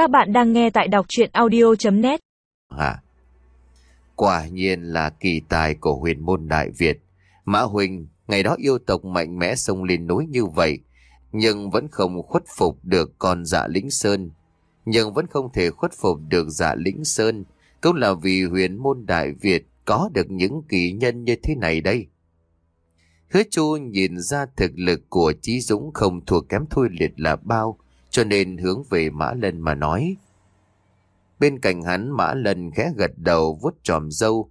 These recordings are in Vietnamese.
Các bạn đang nghe tại đọc chuyện audio.net Hả? Quả nhiên là kỳ tài của huyền môn Đại Việt. Mã Huỳnh ngày đó yêu tộc mạnh mẽ sông lên núi như vậy, nhưng vẫn không khuất phục được con dạ lĩnh sơn. Nhưng vẫn không thể khuất phục được dạ lĩnh sơn, cũng là vì huyền môn Đại Việt có được những kỳ nhân như thế này đây. Hứa Chu nhìn ra thực lực của Chí Dũng không thua kém Thôi Liệt là bao, cho nên hướng về Mã Lân mà nói. Bên cạnh hắn Mã Lân khẽ gật đầu vuốt tròm dâu,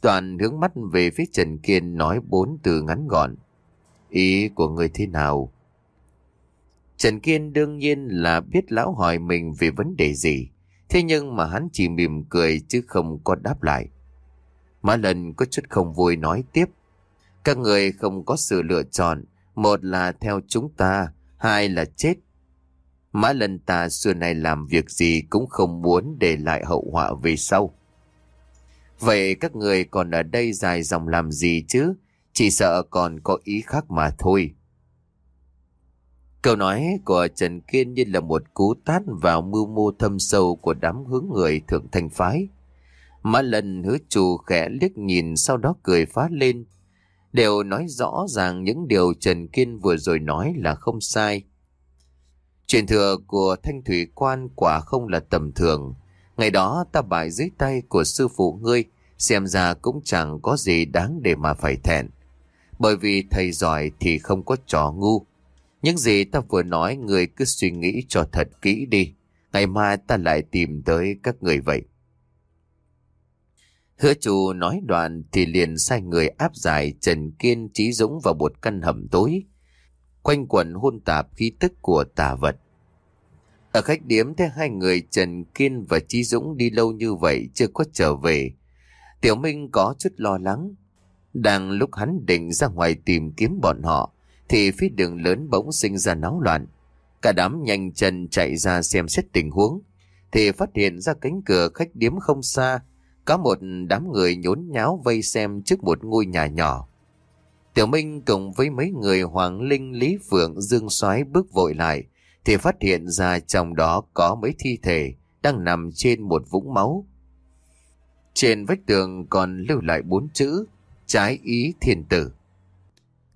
toàn hướng mắt về phía Trần Kiên nói bốn từ ngắn gọn. Ý của người thế nào? Trần Kiên đương nhiên là biết lão hỏi mình về vấn đề gì, thế nhưng mà hắn chỉ mỉm cười chứ không có đáp lại. Mã Lân có chút không vui nói tiếp. Các người không có sự lựa chọn, một là theo chúng ta, hai là chết. Mã lần ta xưa nay làm việc gì cũng không muốn để lại hậu họa về sau. Vậy các người còn ở đây dài dòng làm gì chứ? Chỉ sợ còn có ý khác mà thôi. Câu nói của Trần Kiên như là một cú tát vào mưu mô thâm sâu của đám hướng người thượng thành phái. Mã lần hứa chủ khẽ liếc nhìn sau đó cười phá lên. Đều nói rõ ràng những điều Trần Kiên vừa rồi nói là không sai. Truyền thừa của Thanh Thủy Quan quả không là tầm thường. Ngày đó ta bại dưới tay của sư phụ ngươi, xem ra cũng chẳng có gì đáng để mà phải thẹn. Bởi vì thầy giỏi thì không có trò ngu. Những gì ta vừa nói người cứ suy nghĩ cho thật kỹ đi. Ngày mai ta lại tìm tới các người vậy. Hứa chủ nói đoạn thì liền sai người áp giải Trần Kiên Trí Dũng vào một căn hầm tối. Quanh quẩn hôn tạp khí tức của tà vật. Ở khách điếm thấy hai người Trần Kiên và Chí Dũng đi lâu như vậy chưa có trở về. Tiểu Minh có chút lo lắng. Đang lúc hắn định ra ngoài tìm kiếm bọn họ, thì phía đường lớn bỗng sinh ra náo loạn. Cả đám nhanh chân chạy ra xem xét tình huống, thì phát hiện ra cánh cửa khách điếm không xa, có một đám người nhốn nháo vây xem trước một ngôi nhà nhỏ. Tiểu Minh cùng với mấy người Hoàng Linh, Lý Phượng, Dương Soái bước vội lại, thì phát hiện ra trong đó có mấy thi thể đang nằm trên một vũng máu. Trên vách tường còn lưu lại bốn chữ trái ý thiên tử.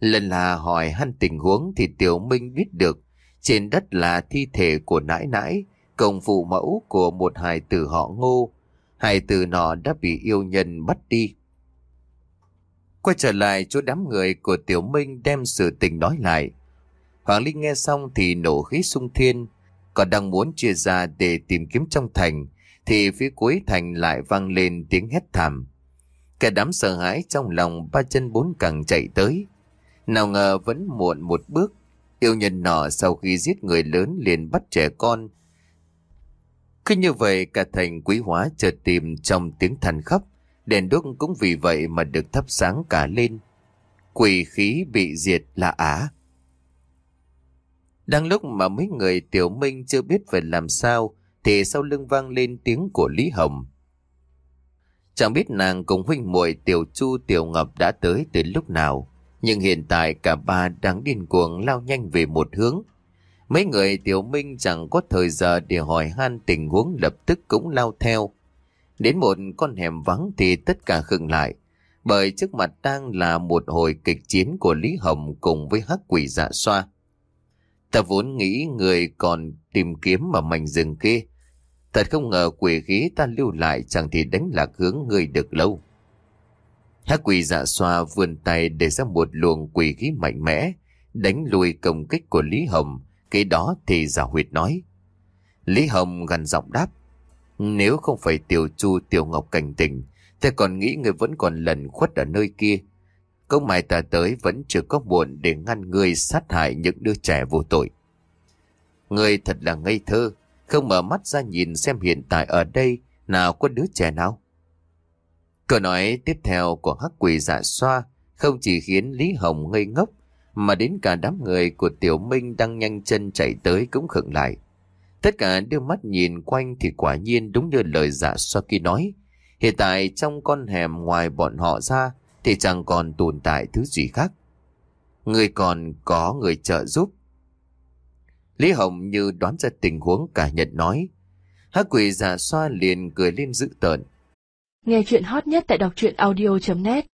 Lần là hỏi han tình huống thì Tiểu Minh biết được trên đất là thi thể của nãi nãi, công phụ mẫu của một hài tử họ ngô. Hài tử nọ đã bị yêu nhân bắt đi. Quay trở lại chỗ đám người của Tiểu Minh đem sự tình nói lại. Hoàng Linh nghe xong thì nổ khí sung thiên, còn đang muốn chia ra để tìm kiếm trong thành, thì phía cuối thành lại vang lên tiếng hét thảm. Cả đám sợ hãi trong lòng ba chân bốn cẳng chạy tới. Nào ngờ vẫn muộn một bước, yêu nhân nọ sau khi giết người lớn liền bắt trẻ con. Cứ như vậy cả thành quý hóa chợt tìm trong tiếng than khóc, đèn đuốc cũng vì vậy mà được thắp sáng cả lên. Quỷ khí bị diệt là á. Đang lúc mà mấy người tiểu minh chưa biết phải làm sao, thì sau lưng vang lên tiếng của Lý Hồng. Chẳng biết nàng cùng huynh muội tiểu chu tiểu ngọc đã tới từ lúc nào, nhưng hiện tại cả ba đang điên cuồng lao nhanh về một hướng. Mấy người tiểu minh chẳng có thời giờ để hỏi han tình huống lập tức cũng lao theo. Đến một con hẻm vắng thì tất cả khựng lại, bởi trước mặt đang là một hồi kịch chiến của Lý Hồng cùng với hắc quỷ dạ xoa. Ta vốn nghĩ người còn tìm kiếm mà mảnh rừng kia. Thật không ngờ quỷ khí ta lưu lại chẳng thì đánh lạc hướng người được lâu. Hắc quỷ dạ xoa vươn tay để ra một luồng quỷ khí mạnh mẽ, đánh lùi công kích của Lý Hồng, cái đó thì giả huyệt nói. Lý Hồng gần giọng đáp, nếu không phải tiểu chu tiểu ngọc cảnh tỉnh, ta còn nghĩ người vẫn còn lần khuất ở nơi kia. công mai ta tới vẫn chưa có buồn để ngăn người sát hại những đứa trẻ vô tội. Người thật là ngây thơ, không mở mắt ra nhìn xem hiện tại ở đây nào có đứa trẻ nào. Câu nói tiếp theo của hắc quỷ dạ xoa không chỉ khiến Lý Hồng ngây ngốc, mà đến cả đám người của Tiểu Minh đang nhanh chân chạy tới cũng khựng lại. Tất cả đưa mắt nhìn quanh thì quả nhiên đúng như lời dạ Saki kia nói. Hiện tại trong con hẻm ngoài bọn họ ra thì chẳng còn tồn tại thứ gì khác. Người còn có người trợ giúp. Lý Hồng như đoán ra tình huống cả nhận nói. Hắc quỷ giả xoa liền cười lên dữ tợn. Nghe chuyện hot nhất tại đọc truyện audio.net